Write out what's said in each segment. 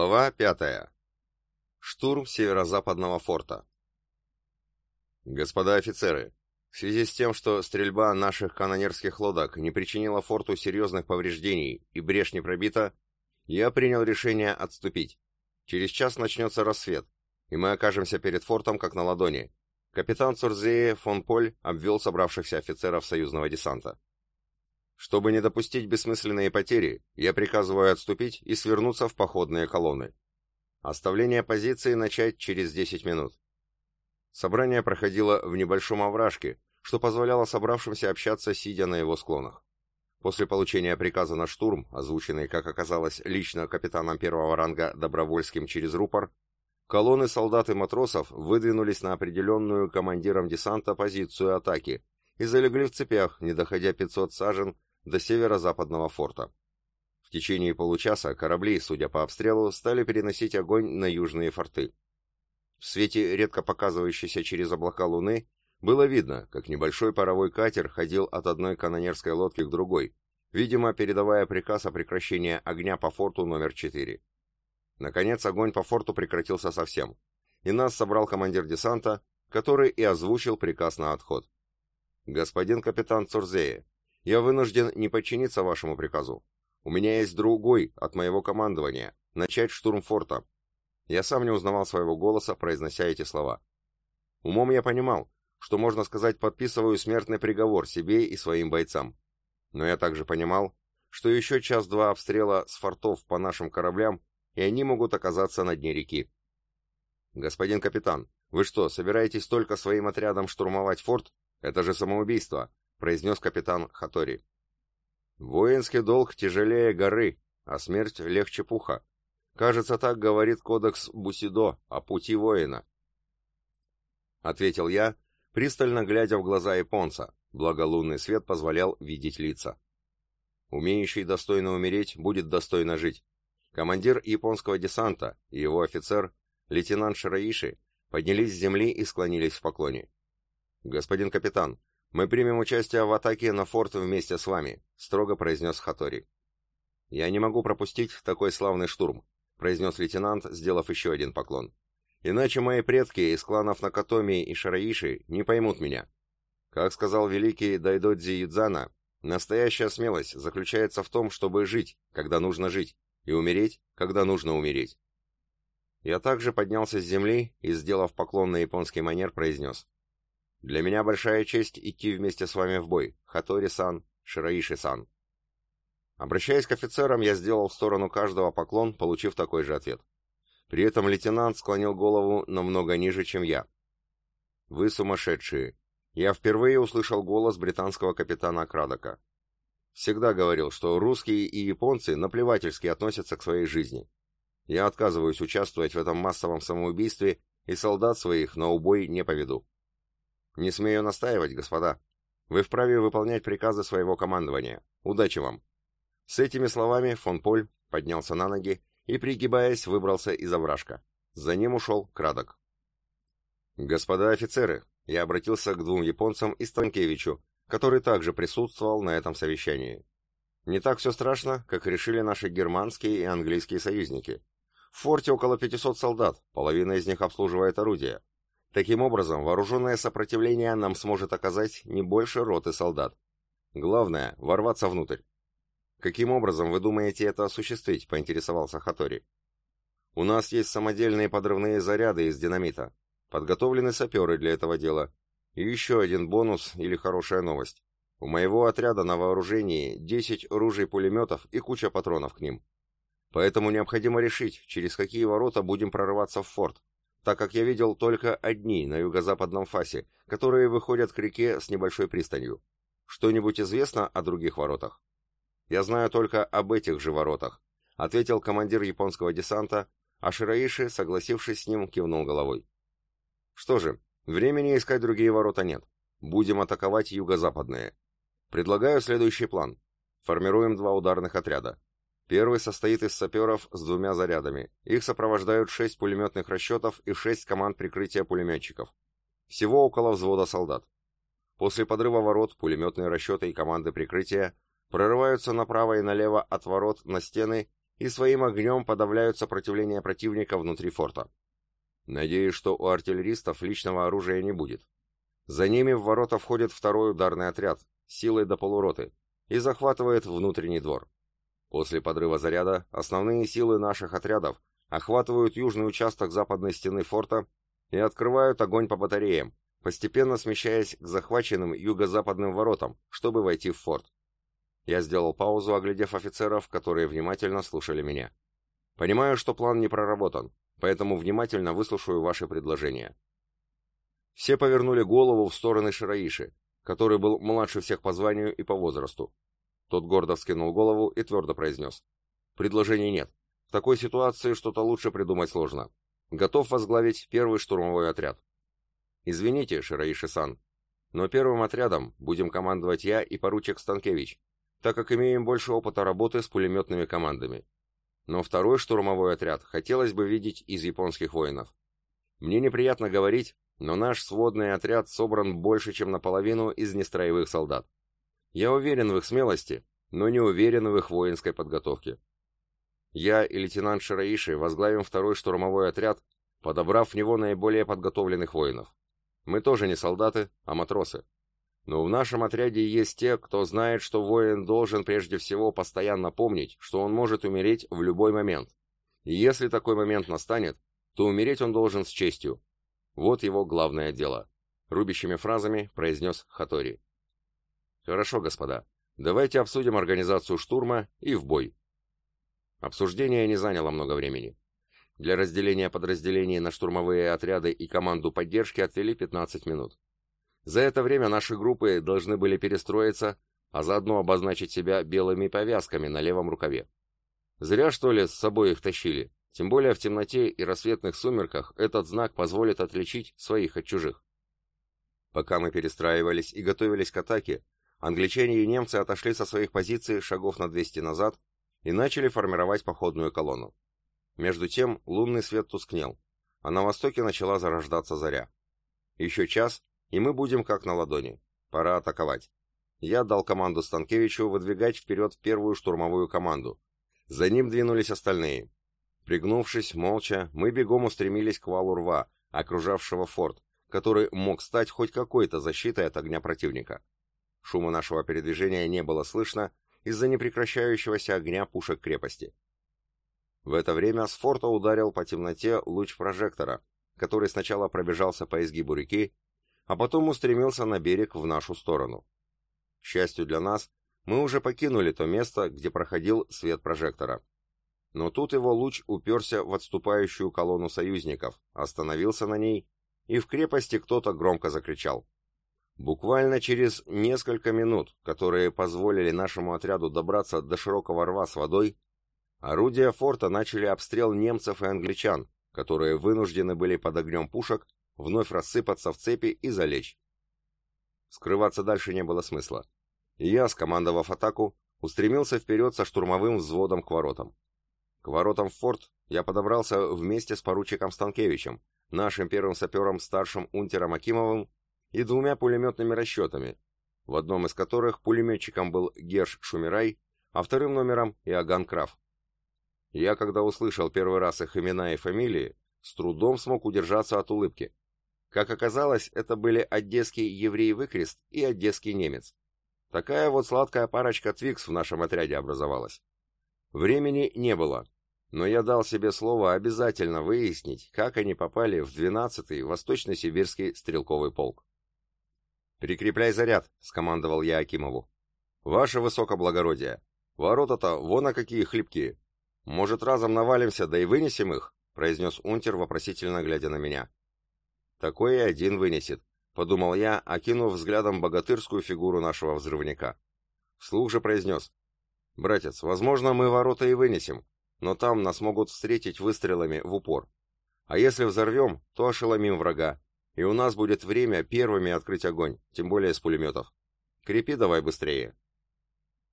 Глава пятая. Штурм северо-западного форта. Господа офицеры, в связи с тем, что стрельба наших канонерских лодок не причинила форту серьезных повреждений и брешь не пробита, я принял решение отступить. Через час начнется рассвет, и мы окажемся перед фортом как на ладони. Капитан Цурзее фон Поль обвел собравшихся офицеров союзного десанта. Чтобы не допустить бессмысленные потери, я приказываю отступить и свернуться в походные колонны. Оставление позиции начать через 10 минут. Собрание проходило в небольшом овражке, что позволяло собравшимся общаться, сидя на его склонах. После получения приказа на штурм, озвученный, как оказалось, лично капитаном первого ранга Добровольским через рупор, колонны солдат и матросов выдвинулись на определенную командиром десанта позицию атаки и залегли в цепях, не доходя 500 сажен до северо-западного форта. В течение получаса корабли, судя по обстрелу, стали переносить огонь на южные форты. В свете, редко показывающейся через облака луны, было видно, как небольшой паровой катер ходил от одной канонерской лодки к другой, видимо, передавая приказ о прекращении огня по форту номер 4. Наконец, огонь по форту прекратился совсем, и нас собрал командир десанта, который и озвучил приказ на отход. «Господин капитан Цурзея, я вынужден не подчиниться вашему приказу. У меня есть другой от моего командования — начать штурм форта. Я сам не узнавал своего голоса, произнося эти слова. Умом я понимал, что, можно сказать, подписываю смертный приговор себе и своим бойцам. Но я также понимал, что еще час-два обстрела с фортов по нашим кораблям, и они могут оказаться на дне реки. «Господин капитан, вы что, собираетесь только своим отрядом штурмовать форт? Это же самоубийство!» Произнес капитан Хатори. «Воинский долг тяжелее горы, а смерть легче пуха. Кажется, так говорит кодекс Бусидо о пути воина». Ответил я, пристально глядя в глаза японца, благо лунный свет позволял видеть лица. Умеющий достойно умереть будет достойно жить. Командир японского десанта и его офицер, лейтенант Шираиши, поднялись с земли и склонились в поклоне. «Господин капитан, «Мы примем участие в атаке на форт вместе с вами», — строго произнес Хатори. «Я не могу пропустить такой славный штурм», — произнес лейтенант, сделав еще один поклон. «Иначе мои предки из кланов Накатоми и Шараиши не поймут меня. Как сказал великий Дайдодзи Юдзана, настоящая смелость заключается в том, чтобы жить, когда нужно жить, и умереть, когда нужно умереть». Я также поднялся с земли и, сделав поклон на японский манер, произнес — для меня большая честь идти вместе с вами в бой, Хатори-сан, Шираиши-сан. Обращаясь к офицерам, я сделал в сторону каждого поклон, получив такой же ответ. При этом лейтенант склонил голову намного ниже, чем я. «Вы сумасшедшие!» Я впервые услышал голос британского капитана Крадока. Всегда говорил, что русские и японцы наплевательски относятся к своей жизни. Я отказываюсь участвовать в этом массовом самоубийстве и солдат своих на убой не поведу. Не смею настаивать, господа. Вы вправе выполнять приказы своего командования. Удачи вам. С этими словами фон Поль поднялся на ноги и, пригибаясь, выбрался из овражка. За ним ушел Крадок. «Господа офицеры!» Я обратился к двум японцам и Станкевичу, который также присутствовал на этом совещании. Не так все страшно, как решили наши германские и английские союзники. В форте около 500 солдат, половина из них обслуживает орудия. Таким образом, вооруженное сопротивление нам сможет оказать не больше роты солдат. Главное – ворваться внутрь. «Каким образом вы думаете это осуществить?» – поинтересовался Хатори. «У нас есть самодельные подрывные заряды из динамита. Подготовлены саперы для этого дела. И еще один бонус или хорошая новость. У моего отряда на вооружении 10 ружей-пулеметов и куча патронов к ним. Поэтому необходимо решить, через какие ворота будем прорываться в форт так как я видел только одни на юго-западном фасе, которые выходят к реке с небольшой пристанью. Что-нибудь известно о других воротах? Я знаю только об этих же воротах, ответил командир японского десанта, а Шираиши, согласившись с ним, кивнул головой. Что же, времени искать другие ворота нет. Будем атаковать юго-западные. Предлагаю следующий план. Формируем два ударных отряда. Первый состоит из саперов с двумя зарядами. Их сопровождают шесть пулеметных расчетов и шесть команд прикрытия пулеметчиков. Всего около взвода солдат. После подрыва ворот пулеметные расчеты и команды прикрытия прорываются направо и налево от ворот на стены и своим огнем подавляют сопротивление противника внутри форта. Надеюсь, что у артиллеристов личного оружия не будет. За ними в ворота входит второй ударный отряд, силой до полуроты, и захватывает внутренний двор. После подрыва заряда основные силы наших отрядов охватывают южный участок западной стены форта и открывают огонь по батареям, постепенно смещаясь к захваченным юго-западным воротам, чтобы войти в форт. Я сделал паузу, оглядев офицеров, которые внимательно слушали меня. Понимаю, что план не проработан, поэтому внимательно выслушаю ваши предложения. Все повернули голову в стороны Шираиши, который был младше всех по званию и по возрасту. Тот гордо вскинул голову и твердо произнес. Предложений нет. В такой ситуации что-то лучше придумать сложно. Готов возглавить первый штурмовой отряд. Извините, Шираиши-сан, но первым отрядом будем командовать я и поручик Станкевич, так как имеем больше опыта работы с пулеметными командами. Но второй штурмовой отряд хотелось бы видеть из японских воинов. Мне неприятно говорить, но наш сводный отряд собран больше, чем наполовину из нестроевых солдат. Я уверен в их смелости, но не уверен в их воинской подготовке. Я и лейтенант Шираиши возглавим второй штурмовой отряд, подобрав в него наиболее подготовленных воинов. Мы тоже не солдаты, а матросы. Но в нашем отряде есть те, кто знает, что воин должен прежде всего постоянно помнить, что он может умереть в любой момент. И если такой момент настанет, то умереть он должен с честью. Вот его главное дело. Рубящими фразами произнес Хатори. Хорошо, господа. Давайте обсудим организацию штурма и в бой. Обсуждение не заняло много времени. Для разделения подразделений на штурмовые отряды и команду поддержки отвели 15 минут. За это время наши группы должны были перестроиться, а заодно обозначить себя белыми повязками на левом рукаве. Зря, что ли, с собой их тащили, тем более в темноте и рассветных сумерках этот знак позволит отличить своих от чужих. Пока мы перестраивались и готовились к атаке, англичане и немцы отошли со своих позиций шагов на 200 назад и начали формировать походную колонну. Между тем лунный свет тускнел, а на востоке начала зарождаться заря. Еще час, и мы будем как на ладони. Пора атаковать. Я дал команду Станкевичу выдвигать вперед первую штурмовую команду. За ним двинулись остальные. Пригнувшись, молча, мы бегом устремились к валу рва, окружавшего форт, который мог стать хоть какой-то защитой от огня противника. Шума нашего передвижения не было слышно из-за непрекращающегося огня пушек крепости. В это время с форта ударил по темноте луч прожектора, который сначала пробежался по изгибу реки, а потом устремился на берег в нашу сторону. К счастью для нас, мы уже покинули то место, где проходил свет прожектора. Но тут его луч уперся в отступающую колонну союзников, остановился на ней, и в крепости кто-то громко закричал. Буквально через несколько минут, которые позволили нашему отряду добраться до широкого рва с водой, орудия форта начали обстрел немцев и англичан, которые вынуждены были под огнем пушек вновь рассыпаться в цепи и залечь. Скрываться дальше не было смысла. И я, скомандовав атаку, устремился вперед со штурмовым взводом к воротам. К воротам в форт я подобрался вместе с поручиком Станкевичем, нашим первым сапером старшим унтером Акимовым и двумя пулеметными расчетами, в одном из которых пулеметчиком был Герш Шумирай, а вторым номером Иоганн Краф. Я, когда услышал первый раз их имена и фамилии, с трудом смог удержаться от улыбки. Как оказалось, это были одесский еврей-выкрест и одесский немец. Такая вот сладкая парочка Твикс в нашем отряде образовалась. Времени не было, но я дал себе слово обязательно выяснить, как они попали в 12-й Восточно-Сибирский стрелковый полк. «Прикрепляй заряд», — скомандовал я Акимову. «Ваше высокоблагородие, ворота-то вон какие хлипкие. Может, разом навалимся, да и вынесем их?» — произнес унтер, вопросительно глядя на меня. Такой и один вынесет, подумал я, окинув взглядом богатырскую фигуру нашего взрывника. Вслух же произнес. Братец, возможно, мы ворота и вынесем, но там нас могут встретить выстрелами в упор. А если взорвем, то ошеломим врага, и у нас будет время первыми открыть огонь, тем более с пулеметов. Крепи давай быстрее.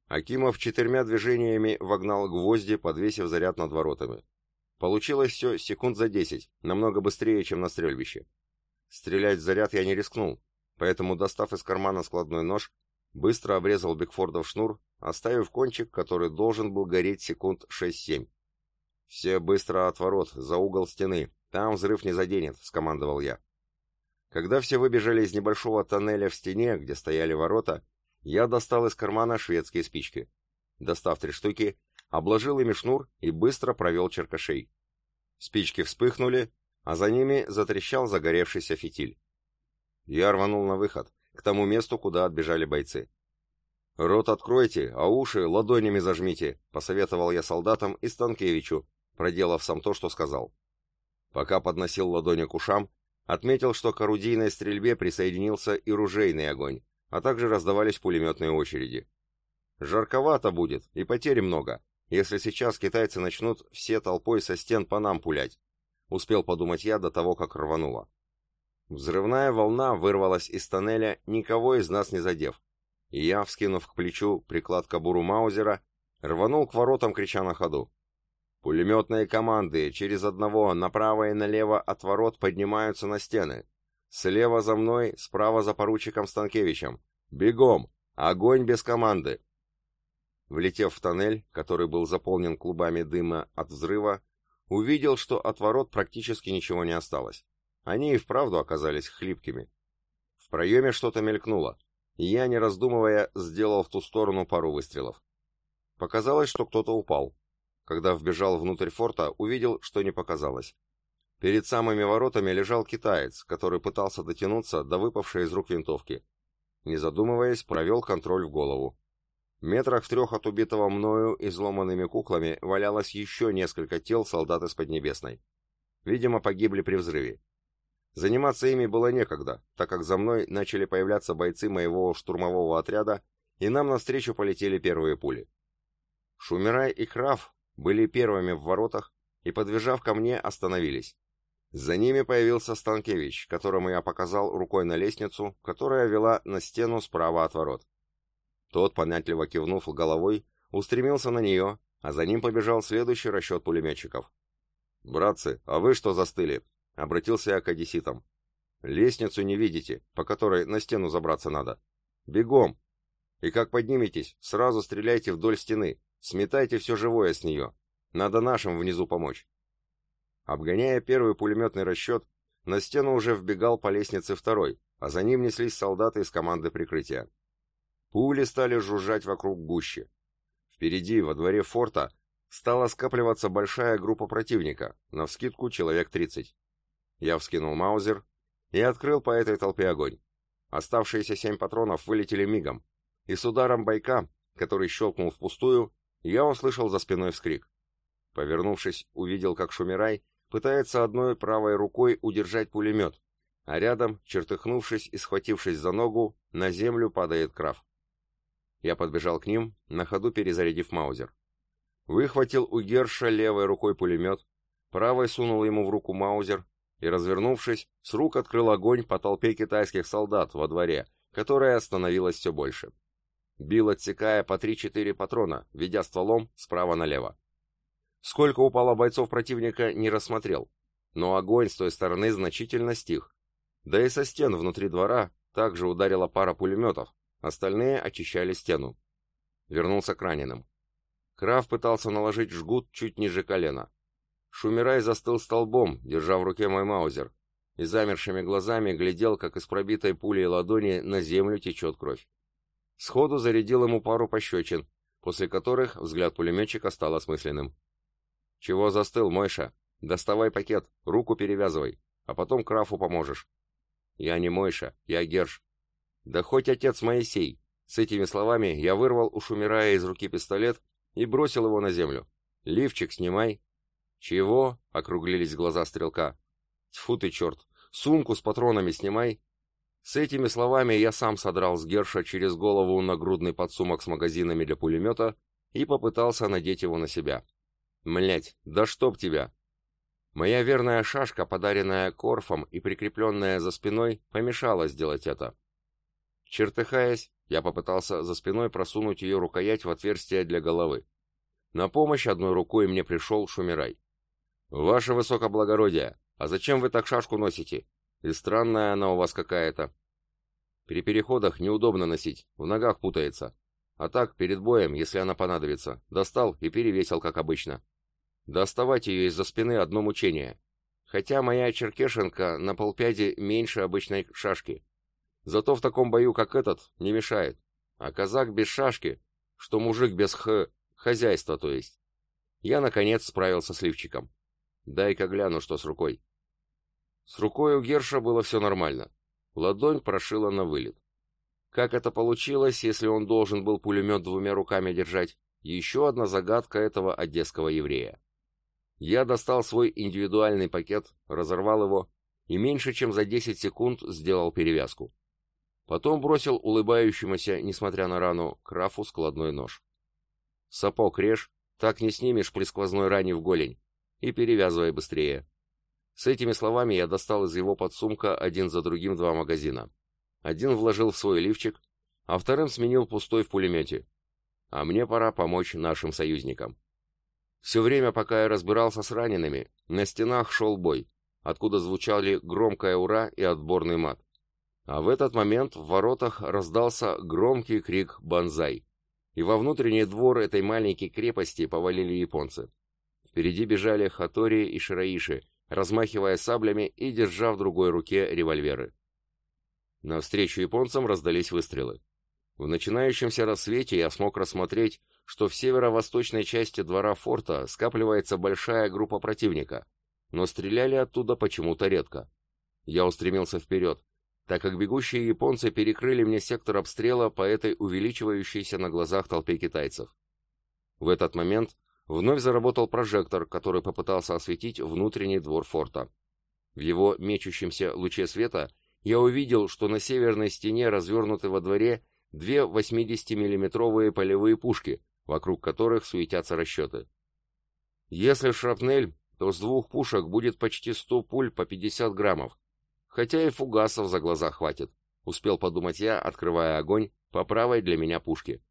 Акимов четырьмя движениями вогнал гвозди, подвесив заряд над воротами. Получилось все секунд за десять, намного быстрее, чем на стрельбище. Стрелять в заряд я не рискнул, поэтому, достав из кармана складной нож, быстро обрезал Бигфордов шнур, оставив кончик, который должен был гореть секунд 6-7, «Все быстро от ворот, за угол стены. Там взрыв не заденет», — скомандовал я. Когда все выбежали из небольшого тоннеля в стене, где стояли ворота, я достал из кармана шведские спички. Достав три штуки, обложил ими шнур и быстро провел черкашей. Спички вспыхнули, а за ними затрещал загоревшийся фитиль. Я рванул на выход, к тому месту, куда отбежали бойцы. «Рот откройте, а уши ладонями зажмите», — посоветовал я солдатам и Станкевичу, проделав сам то, что сказал. Пока подносил ладони к ушам, отметил, что к орудийной стрельбе присоединился и ружейный огонь, а также раздавались пулеметные очереди. Жарковато будет, и потери много, если сейчас китайцы начнут все толпой со стен по нам пулять. Успел подумать я до того, как рвануло. Взрывная волна вырвалась из тоннеля, никого из нас не задев. Я, вскинув к плечу приклад кобуру Маузера, рванул к воротам, крича на ходу. Пулеметные команды через одного направо и налево от ворот поднимаются на стены. Слева за мной, справа за поручиком Станкевичем. Бегом! Огонь без команды! Влетев в тоннель, который был заполнен клубами дыма от взрыва, увидел, что от ворот практически ничего не осталось. Они и вправду оказались хлипкими. В проеме что-то мелькнуло, я, не раздумывая, сделал в ту сторону пару выстрелов. Показалось, что кто-то упал. Когда вбежал внутрь форта, увидел, что не показалось. Перед самыми воротами лежал китаец, который пытался дотянуться до выпавшей из рук винтовки. Не задумываясь, провел контроль в голову. Метрах в трех от убитого мною изломанными куклами валялось еще несколько тел солдат из Поднебесной. Видимо, погибли при взрыве. Заниматься ими было некогда, так как за мной начали появляться бойцы моего штурмового отряда, и нам навстречу полетели первые пули. Шумерай и Краф были первыми в воротах и, подбежав ко мне, остановились. За ними появился Станкевич, которому я показал рукой на лестницу, которая вела на стену справа от ворот. Тот, понятливо кивнув головой, устремился на нее, а за ним побежал следующий расчет пулеметчиков. «Братцы, а вы что застыли?» — обратился я к одесситам. «Лестницу не видите, по которой на стену забраться надо. Бегом! И как подниметесь, сразу стреляйте вдоль стены, сметайте все живое с нее. Надо нашим внизу помочь». Обгоняя первый пулеметный расчет, на стену уже вбегал по лестнице второй, а за ним неслись солдаты из команды прикрытия. Пули стали жужжать вокруг гуще. Впереди, во дворе форта, стала скапливаться большая группа противника, навскидку человек 30. Я вскинул маузер и открыл по этой толпе огонь. Оставшиеся семь патронов вылетели мигом, и с ударом бойка, который щелкнул впустую, я услышал за спиной вскрик. Повернувшись, увидел, как Шумирай пытается одной правой рукой удержать пулемет, а рядом, чертыхнувшись и схватившись за ногу, на землю падает крав. Я подбежал к ним, на ходу перезарядив маузер. Выхватил у Герша левой рукой пулемет, правой сунул ему в руку маузер и, развернувшись, с рук открыл огонь по толпе китайских солдат во дворе, которая становилась все больше. Бил, отсекая по 3-4 патрона, ведя стволом справа налево. Сколько упало бойцов противника, не рассмотрел, но огонь с той стороны значительно стих. Да и со стен внутри двора также ударила пара пулеметов, Остальные очищали стену. Вернулся к раненым. Крав пытался наложить жгут чуть ниже колена. Шумирай застыл столбом, держа в руке мой маузер, и замершими глазами глядел, как из пробитой пулей ладони на землю течет кровь. Сходу зарядил ему пару пощечин, после которых взгляд пулеметчика стал осмысленным. «Чего застыл, Мойша? Доставай пакет, руку перевязывай, а потом Крафу поможешь». «Я не Мойша, я Герш. Да хоть отец Моисей. С этими словами я вырвал у Шумирая из руки пистолет и бросил его на землю. Лифчик снимай. Чего? Округлились глаза стрелка. Тьфу ты, черт. Сумку с патронами снимай. С этими словами я сам содрал с Герша через голову нагрудный подсумок с магазинами для пулемета и попытался надеть его на себя. Млять, да чтоб тебя! Моя верная шашка, подаренная Корфом и прикрепленная за спиной, помешала сделать это. Чертыхаясь, я попытался за спиной просунуть ее рукоять в отверстие для головы. На помощь одной рукой мне пришел Шумирай. «Ваше высокоблагородие, а зачем вы так шашку носите? И странная она у вас какая-то». «При переходах неудобно носить, в ногах путается. А так, перед боем, если она понадобится, достал и перевесил, как обычно». Доставать ее из-за спины одно мучение. Хотя моя черкешенка на полпяди меньше обычной шашки. Зато в таком бою, как этот, не мешает. А казак без шашки, что мужик без х... хозяйства, то есть. Я, наконец, справился с лифчиком. Дай-ка гляну, что с рукой. С рукой у Герша было все нормально. Ладонь прошила на вылет. Как это получилось, если он должен был пулемет двумя руками держать? Еще одна загадка этого одесского еврея. Я достал свой индивидуальный пакет, разорвал его и меньше чем за 10 секунд сделал перевязку. Потом бросил улыбающемуся, несмотря на рану, крафу складной нож. Сапог режь, так не снимешь при сквозной ране в голень, и перевязывай быстрее. С этими словами я достал из его подсумка один за другим два магазина. Один вложил в свой лифчик, а вторым сменил пустой в пулемете. А мне пора помочь нашим союзникам. Все время, пока я разбирался с ранеными, на стенах шел бой, откуда звучали громкое «Ура» и отборный мат. А в этот момент в воротах раздался громкий крик «Бонзай!» И во внутренний двор этой маленькой крепости повалили японцы. Впереди бежали Хатори и Шираиши, размахивая саблями и держа в другой руке револьверы. Навстречу японцам раздались выстрелы. В начинающемся рассвете я смог рассмотреть, что в северо-восточной части двора форта скапливается большая группа противника, но стреляли оттуда почему-то редко. Я устремился вперед, так как бегущие японцы перекрыли мне сектор обстрела по этой увеличивающейся на глазах толпе китайцев. В этот момент вновь заработал прожектор, который попытался осветить внутренний двор форта. В его мечущемся луче света я увидел, что на северной стене развернуты во дворе две 80-миллиметровые полевые пушки, вокруг которых суетятся расчеты. Если шрапнель, то с двух пушек будет почти 100 пуль по 50 граммов, хотя и фугасов за глаза хватит, успел подумать я, открывая огонь по правой для меня пушке.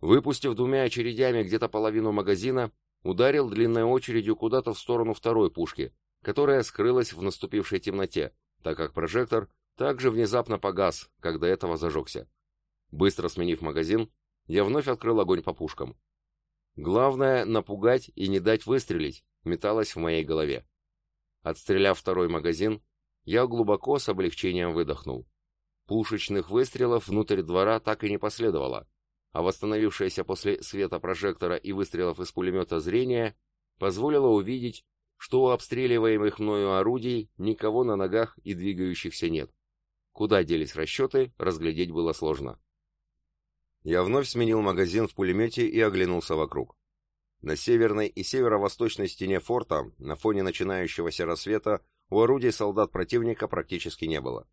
Выпустив двумя очередями где-то половину магазина, ударил длинной очередью куда-то в сторону второй пушки, которая скрылась в наступившей темноте, так как прожектор также внезапно погас, до этого зажегся. Быстро сменив магазин, я вновь открыл огонь по пушкам. Главное — напугать и не дать выстрелить, металось в моей голове. Отстреляв второй магазин, я глубоко с облегчением выдохнул. Пушечных выстрелов внутрь двора так и не последовало, а восстановившееся после света прожектора и выстрелов из пулемета зрение позволило увидеть, что у обстреливаемых мною орудий никого на ногах и двигающихся нет. Куда делись расчеты, разглядеть было сложно. Я вновь сменил магазин в пулемете и оглянулся вокруг. На северной и северо-восточной стене форта, на фоне начинающегося рассвета, у орудий солдат противника практически не было.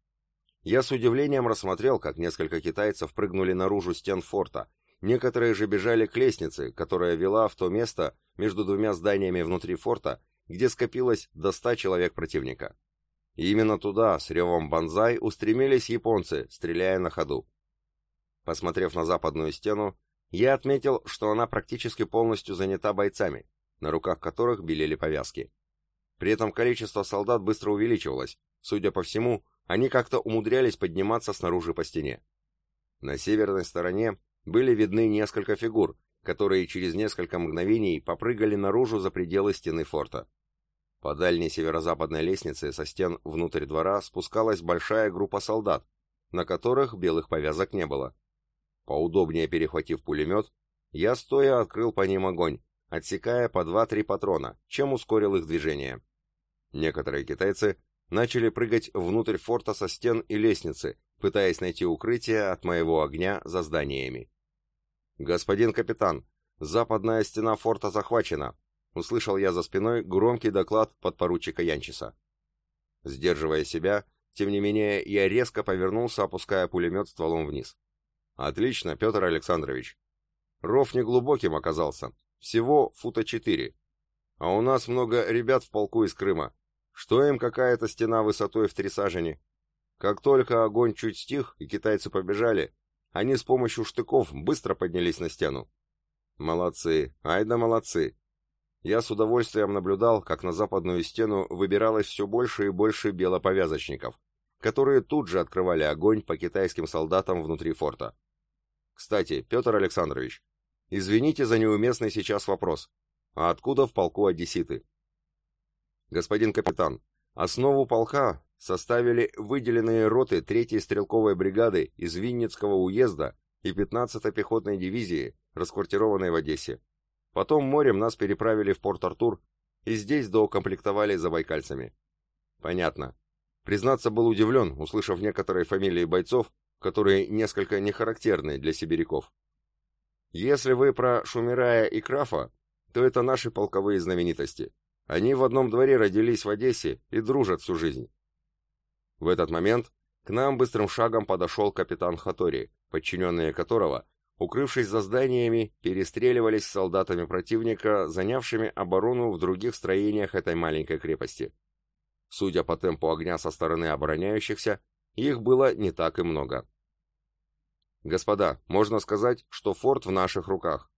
Я с удивлением рассмотрел, как несколько китайцев прыгнули наружу стен форта, некоторые же бежали к лестнице, которая вела в то место между двумя зданиями внутри форта, где скопилось до ста человек противника. И именно туда, с ревом банзай, устремились японцы, стреляя на ходу. Посмотрев на западную стену, я отметил, что она практически полностью занята бойцами, на руках которых белели повязки. При этом количество солдат быстро увеличивалось. Судя по всему, они как-то умудрялись подниматься снаружи по стене. На северной стороне были видны несколько фигур, которые через несколько мгновений попрыгали наружу за пределы стены форта. По дальней северо-западной лестнице со стен внутрь двора спускалась большая группа солдат, на которых белых повязок не было. Поудобнее перехватив пулемет, я стоя открыл по ним огонь, отсекая по 2-3 патрона, чем ускорил их движение. Некоторые китайцы начали прыгать внутрь форта со стен и лестницы, пытаясь найти укрытие от моего огня за зданиями. «Господин капитан, западная стена форта захвачена», — услышал я за спиной громкий доклад подпоручика Янчиса. Сдерживая себя, тем не менее, я резко повернулся, опуская пулемет стволом вниз. Отлично, Петр Александрович. Ров неглубоким оказался. Всего фута четыре. А у нас много ребят в полку из Крыма. Что им какая-то стена высотой в три сажени? Как только огонь чуть стих и китайцы побежали, они с помощью штыков быстро поднялись на стену. Молодцы, ай да молодцы. Я с удовольствием наблюдал, как на западную стену выбиралось все больше и больше белоповязочников, которые тут же открывали огонь по китайским солдатам внутри форта. Кстати, Петр Александрович, извините за неуместный сейчас вопрос. а откуда в полку одесситы. Господин капитан, основу полка составили выделенные роты 3-й стрелковой бригады из Винницкого уезда и 15-й пехотной дивизии, расквартированной в Одессе. Потом морем нас переправили в Порт-Артур и здесь доукомплектовали забайкальцами. Понятно. Признаться, был удивлен, услышав некоторые фамилии бойцов, которые несколько не характерны для сибиряков. Если вы про Шумирая и Крафа, то это наши полковые знаменитости. Они в одном дворе родились в Одессе и дружат всю жизнь. В этот момент к нам быстрым шагом подошел капитан Хатори, подчиненные которого, укрывшись за зданиями, перестреливались с солдатами противника, занявшими оборону в других строениях этой маленькой крепости. Судя по темпу огня со стороны обороняющихся, их было не так и много. «Господа, можно сказать, что форт в наших руках».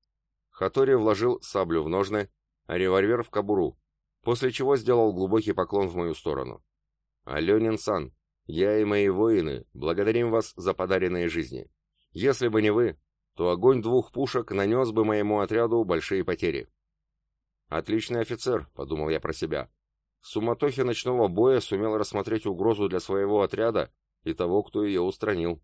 Хатори вложил саблю в ножны, а револьвер в кобуру, после чего сделал глубокий поклон в мою сторону. «Аленин-сан, я и мои воины благодарим вас за подаренные жизни. Если бы не вы, то огонь двух пушек нанес бы моему отряду большие потери». «Отличный офицер», — подумал я про себя. В суматохе ночного боя сумел рассмотреть угрозу для своего отряда и того, кто ее устранил.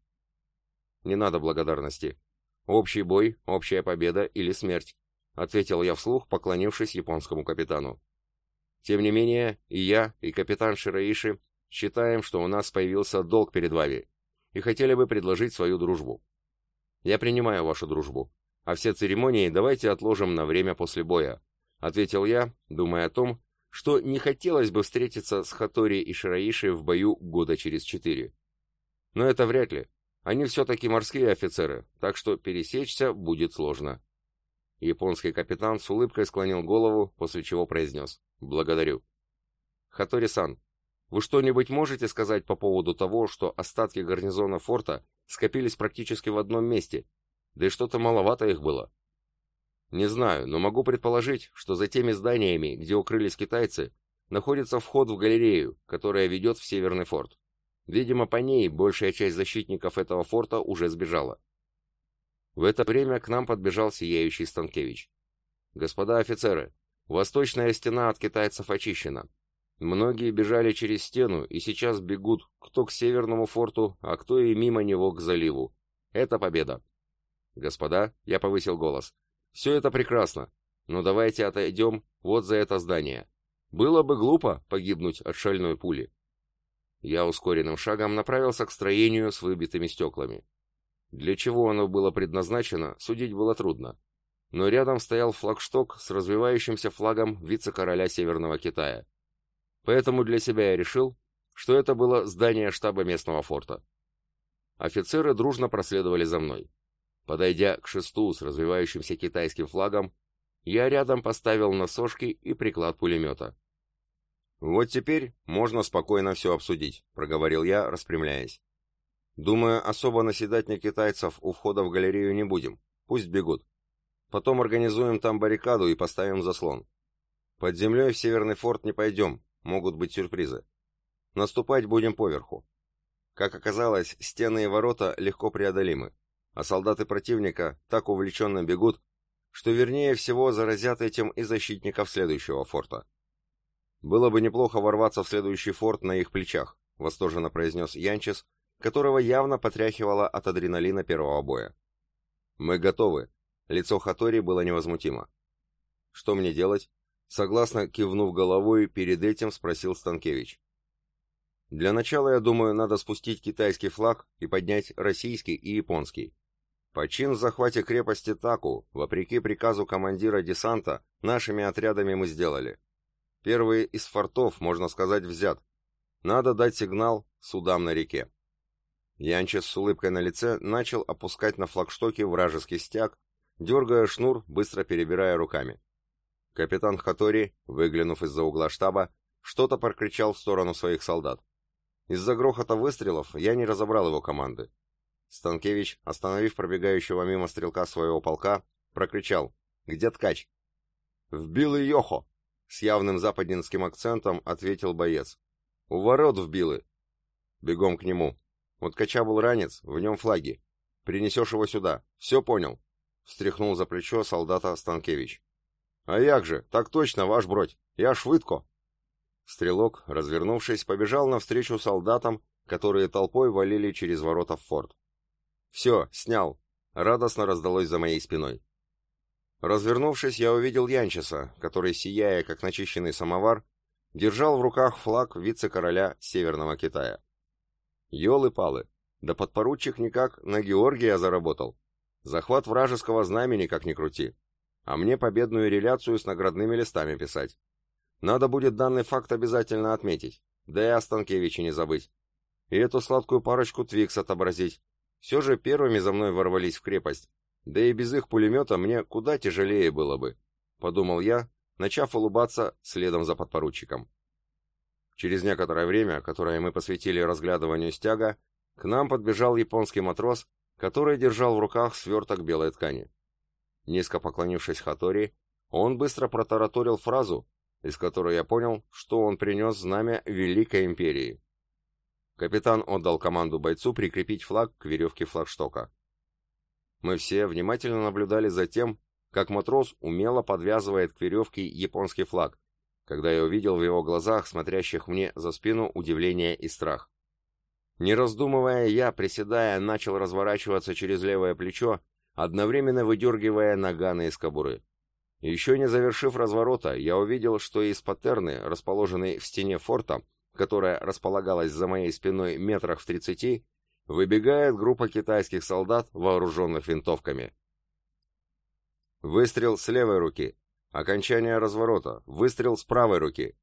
Не надо благодарности. Общий бой, общая победа или смерть, ответил я вслух, поклонившись японскому капитану. Тем не менее, и я, и капитан Шираиши считаем, что у нас появился долг перед вами, и хотели бы предложить свою дружбу. Я принимаю вашу дружбу, а все церемонии давайте отложим на время после боя, ответил я, думая о том, что не хотелось бы встретиться с Хатори и Шираиши в бою года через четыре. Но это вряд ли. Они все-таки морские офицеры, так что пересечься будет сложно. Японский капитан с улыбкой склонил голову, после чего произнес «Благодарю». «Хатори-сан, вы что-нибудь можете сказать по поводу того, что остатки гарнизона форта скопились практически в одном месте, да и что-то маловато их было?» «Не знаю, но могу предположить, что за теми зданиями, где укрылись китайцы, находится вход в галерею, которая ведет в Северный форт. Видимо, по ней большая часть защитников этого форта уже сбежала. В это время к нам подбежал сияющий Станкевич. «Господа офицеры, восточная стена от китайцев очищена. Многие бежали через стену и сейчас бегут кто к северному форту, а кто и мимо него к заливу. Это победа». «Господа», — я повысил голос, — «все это прекрасно, но давайте отойдем вот за это здание. Было бы глупо погибнуть от шальной пули». Я ускоренным шагом направился к строению с выбитыми стеклами. Для чего оно было предназначено, судить было трудно. Но рядом стоял флагшток с развивающимся флагом вице-короля Северного Китая. Поэтому для себя я решил, что это было здание штаба местного форта. Офицеры дружно проследовали за мной. Подойдя к шесту с развивающимся китайским флагом, я рядом поставил носошки и приклад пулемета. «Вот теперь можно спокойно все обсудить», — проговорил я, распрямляясь. «Думаю, особо наседать на китайцев у входа в галерею не будем. Пусть бегут. Потом организуем там баррикаду и поставим заслон. Под землей в Северный форт не пойдем, могут быть сюрпризы. Наступать будем поверху. Как оказалось, стены и ворота легко преодолимы, а солдаты противника так увлеченно бегут, что вернее всего заразят этим и защитников следующего форта. «Было бы неплохо ворваться в следующий форт на их плечах», — восторженно произнес Янчес, которого явно потряхивало от адреналина первого боя. «Мы готовы». Лицо Хатори было невозмутимо. «Что мне делать?» Согласно кивнув головой, перед этим спросил Станкевич. «Для начала, я думаю, надо спустить китайский флаг и поднять российский и японский. Почин в захвате крепости Таку, вопреки приказу командира десанта, нашими отрядами мы сделали. Первый из фортов, можно сказать, взят. Надо дать сигнал судам на реке. Янчес с улыбкой на лице начал опускать на флагштоке вражеский стяг, дергая шнур, быстро перебирая руками. Капитан Хатори, выглянув из-за угла штаба, что-то прокричал в сторону своих солдат. Из-за грохота выстрелов я не разобрал его команды. Станкевич, остановив пробегающего мимо стрелка своего полка, прокричал «Где ткач?» «Вбил и Йохо!» С явным западнинским акцентом ответил боец. «У ворот вбилы!» «Бегом к нему. У ткача был ранец, в нем флаги. Принесешь его сюда. Все понял?» Встряхнул за плечо солдата Станкевич. «А як же, так точно, ваш бродь, я швидко!» Стрелок, развернувшись, побежал навстречу солдатам, которые толпой валили через ворота в форт. «Все, снял!» — радостно раздалось за моей спиной. Развернувшись, я увидел Янчеса, который, сияя как начищенный самовар, держал в руках флаг вице-короля Северного Китая. Ёлы-палы, да подпоручик никак на Георгия заработал. Захват вражеского знамени как ни крути. А мне победную реляцию с наградными листами писать. Надо будет данный факт обязательно отметить, да и о Станкевиче не забыть. И эту сладкую парочку Твикс отобразить. Все же первыми за мной ворвались в крепость, да и без их пулемета мне куда тяжелее было бы, подумал я, начав улыбаться следом за подпоручиком. Через некоторое время, которое мы посвятили разглядыванию стяга, к нам подбежал японский матрос, который держал в руках сверток белой ткани. Низко поклонившись Хатори, он быстро протараторил фразу, из которой я понял, что он принес знамя Великой Империи. Капитан отдал команду бойцу прикрепить флаг к веревке флагштока. Мы все внимательно наблюдали за тем, как матрос умело подвязывает к веревке японский флаг, когда я увидел в его глазах, смотрящих мне за спину, удивление и страх. Не раздумывая, я, приседая, начал разворачиваться через левое плечо, одновременно выдергивая наганы из кобуры. Еще не завершив разворота, я увидел, что из паттерны, расположенной в стене форта, которая располагалась за моей спиной метрах в тридцати, Выбегает группа китайских солдат, вооруженных винтовками. Выстрел с левой руки. Окончание разворота. Выстрел с правой руки.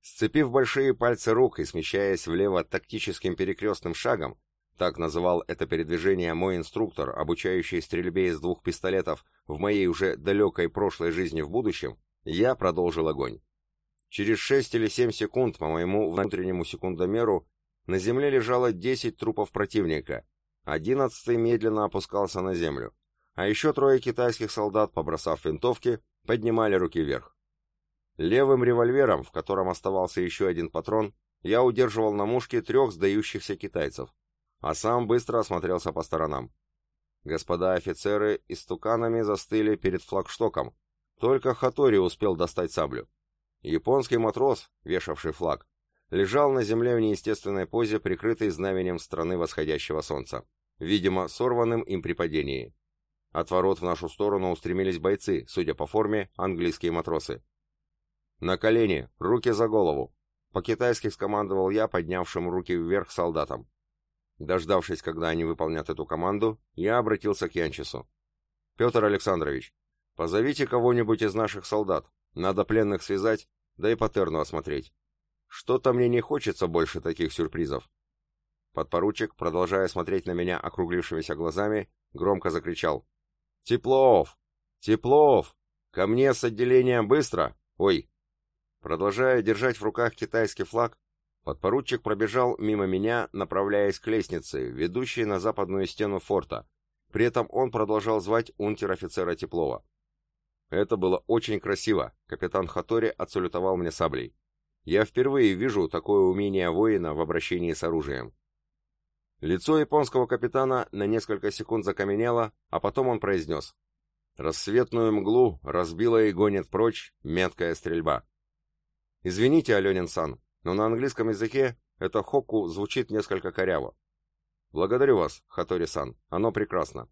Сцепив большие пальцы рук и смещаясь влево тактическим перекрестным шагом, так называл это передвижение мой инструктор, обучающий стрельбе из двух пистолетов в моей уже далекой прошлой жизни в будущем, я продолжил огонь. Через шесть или семь секунд по моему внутреннему секундомеру на земле лежало 10 трупов противника. Одиннадцатый медленно опускался на землю. А еще трое китайских солдат, побросав винтовки, поднимали руки вверх. Левым револьвером, в котором оставался еще один патрон, я удерживал на мушке трех сдающихся китайцев, а сам быстро осмотрелся по сторонам. Господа офицеры истуканами застыли перед флагштоком, только Хатори успел достать саблю. Японский матрос, вешавший флаг, лежал на земле в неестественной позе, прикрытый знаменем страны восходящего солнца, видимо, сорванным им при падении. От ворот в нашу сторону устремились бойцы, судя по форме, английские матросы. «На колени! Руки за голову!» По-китайски скомандовал я, поднявшим руки вверх солдатам. Дождавшись, когда они выполнят эту команду, я обратился к Янчесу. «Петр Александрович, позовите кого-нибудь из наших солдат. Надо пленных связать, да и патерну осмотреть. Что-то мне не хочется больше таких сюрпризов. Подпоручик, продолжая смотреть на меня округлившимися глазами, громко закричал. «Теплов! Теплов! Ко мне с отделения быстро! Ой!» Продолжая держать в руках китайский флаг, подпоручик пробежал мимо меня, направляясь к лестнице, ведущей на западную стену форта. При этом он продолжал звать унтер-офицера Теплова. Это было очень красиво. Капитан Хатори отсалютовал мне саблей. Я впервые вижу такое умение воина в обращении с оружием. Лицо японского капитана на несколько секунд закаменело, а потом он произнес. Рассветную мглу разбила и гонит прочь меткая стрельба. Извините, Аленин-сан, но на английском языке это хокку звучит несколько коряво. Благодарю вас, Хатори-сан, оно прекрасно.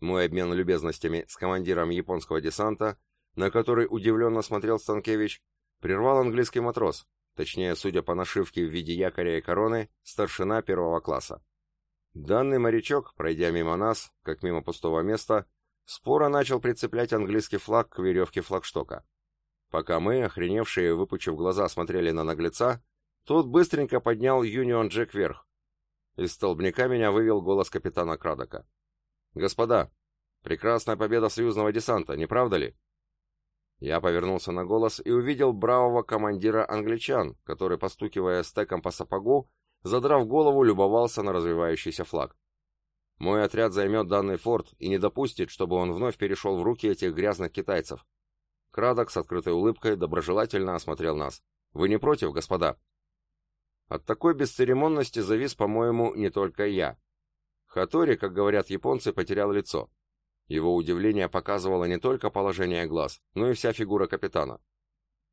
Мой обмен любезностями с командиром японского десанта, на который удивленно смотрел Станкевич, Прервал английский матрос, точнее, судя по нашивке в виде якоря и короны, старшина первого класса. Данный морячок, пройдя мимо нас, как мимо пустого места, споро начал прицеплять английский флаг к веревке флагштока. Пока мы, охреневшие, выпучив глаза, смотрели на наглеца, тот быстренько поднял Юнион Джек вверх. Из столбняка меня вывел голос капитана Крадока. «Господа, прекрасная победа союзного десанта, не правда ли?» Я повернулся на голос и увидел бравого командира англичан, который, постукивая стеком по сапогу, задрав голову, любовался на развивающийся флаг. Мой отряд займет данный форт и не допустит, чтобы он вновь перешел в руки этих грязных китайцев. Крадок с открытой улыбкой доброжелательно осмотрел нас. «Вы не против, господа?» От такой бесцеремонности завис, по-моему, не только я. Хатори, как говорят японцы, потерял лицо. Его удивление показывало не только положение глаз, но и вся фигура капитана.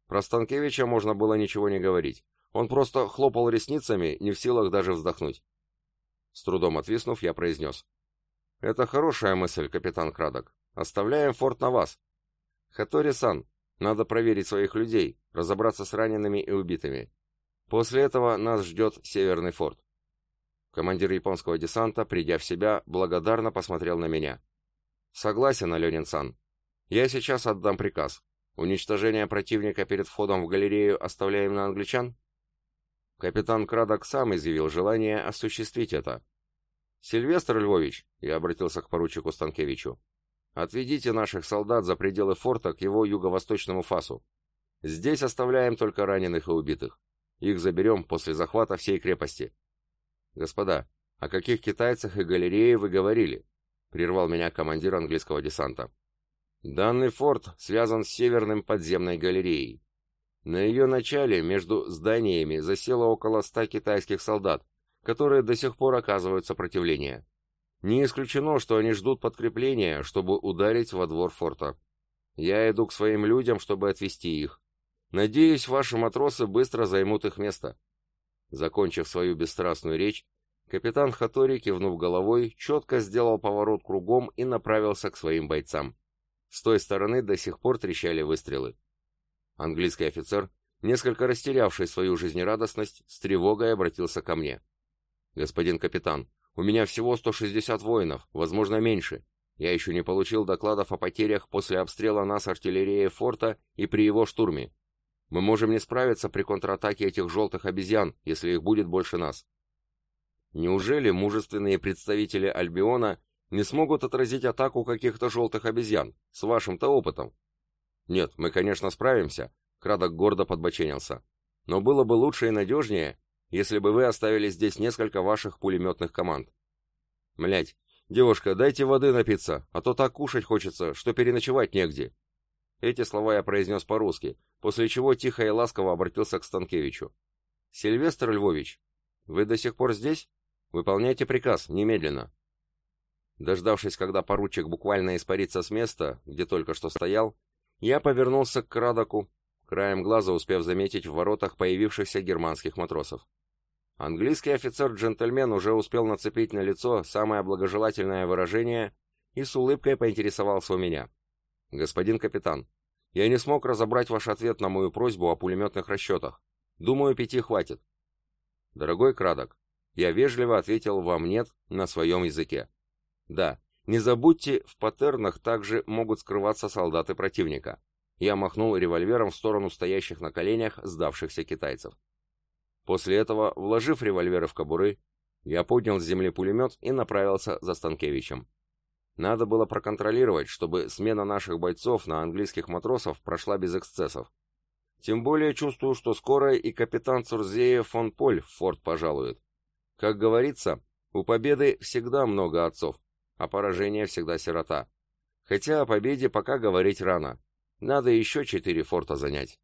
Про Станкевича можно было ничего не говорить. Он просто хлопал ресницами, не в силах даже вздохнуть. С трудом отвиснув, я произнес. «Это хорошая мысль, капитан Крадок. Оставляем форт на вас. Хатори-сан, надо проверить своих людей, разобраться с ранеными и убитыми. После этого нас ждет Северный форт». Командир японского десанта, придя в себя, благодарно посмотрел на меня. «Согласен, Аленин-сан. Я сейчас отдам приказ. Уничтожение противника перед входом в галерею оставляем на англичан?» Капитан Крадок сам изъявил желание осуществить это. «Сильвестр Львович», — я обратился к поручику Станкевичу, — «отведите наших солдат за пределы форта к его юго-восточному фасу. Здесь оставляем только раненых и убитых. Их заберем после захвата всей крепости». «Господа, о каких китайцах и галерее вы говорили?» — прервал меня командир английского десанта. «Данный форт связан с северным подземной галереей. На ее начале между зданиями засело около ста китайских солдат, которые до сих пор оказывают сопротивление. Не исключено, что они ждут подкрепления, чтобы ударить во двор форта. Я иду к своим людям, чтобы отвезти их. Надеюсь, ваши матросы быстро займут их место. Закончив свою бесстрастную речь, капитан Хатори, кивнув головой, четко сделал поворот кругом и направился к своим бойцам. С той стороны до сих пор трещали выстрелы. Английский офицер, несколько растерявший свою жизнерадостность, с тревогой обратился ко мне. «Господин капитан, у меня всего 160 воинов, возможно, меньше. Я еще не получил докладов о потерях после обстрела нас артиллерией форта и при его штурме. Мы можем не справиться при контратаке этих желтых обезьян, если их будет больше нас. Неужели мужественные представители Альбиона не смогут отразить атаку каких-то желтых обезьян, с вашим-то опытом? Нет, мы, конечно, справимся, Крадок гордо подбоченился. Но было бы лучше и надежнее, если бы вы оставили здесь несколько ваших пулеметных команд. Млять, девушка, дайте воды напиться, а то так кушать хочется, что переночевать негде. Эти слова я произнес по-русски, после чего тихо и ласково обратился к Станкевичу. «Сильвестр Львович, вы до сих пор здесь? Выполняйте приказ, немедленно». Дождавшись, когда поручик буквально испарится с места, где только что стоял, я повернулся к Крадоку, краем глаза успев заметить в воротах появившихся германских матросов. Английский офицер-джентльмен уже успел нацепить на лицо самое благожелательное выражение и с улыбкой поинтересовался у меня. «Господин капитан, я не смог разобрать ваш ответ на мою просьбу о пулеметных расчетах. Думаю, пяти хватит. Дорогой Крадок, я вежливо ответил вам «нет» на своем языке. Да, не забудьте, в паттернах также могут скрываться солдаты противника. Я махнул револьвером в сторону стоящих на коленях сдавшихся китайцев. После этого, вложив револьверы в кобуры, я поднял с земли пулемет и направился за Станкевичем. Надо было проконтролировать, чтобы смена наших бойцов на английских матросов прошла без эксцессов. Тем более чувствую, что скоро и капитан Цурзеев фон Поль в форт пожалует. Как говорится, у победы всегда много отцов, а поражение всегда сирота. Хотя о победе пока говорить рано. Надо еще четыре форта занять.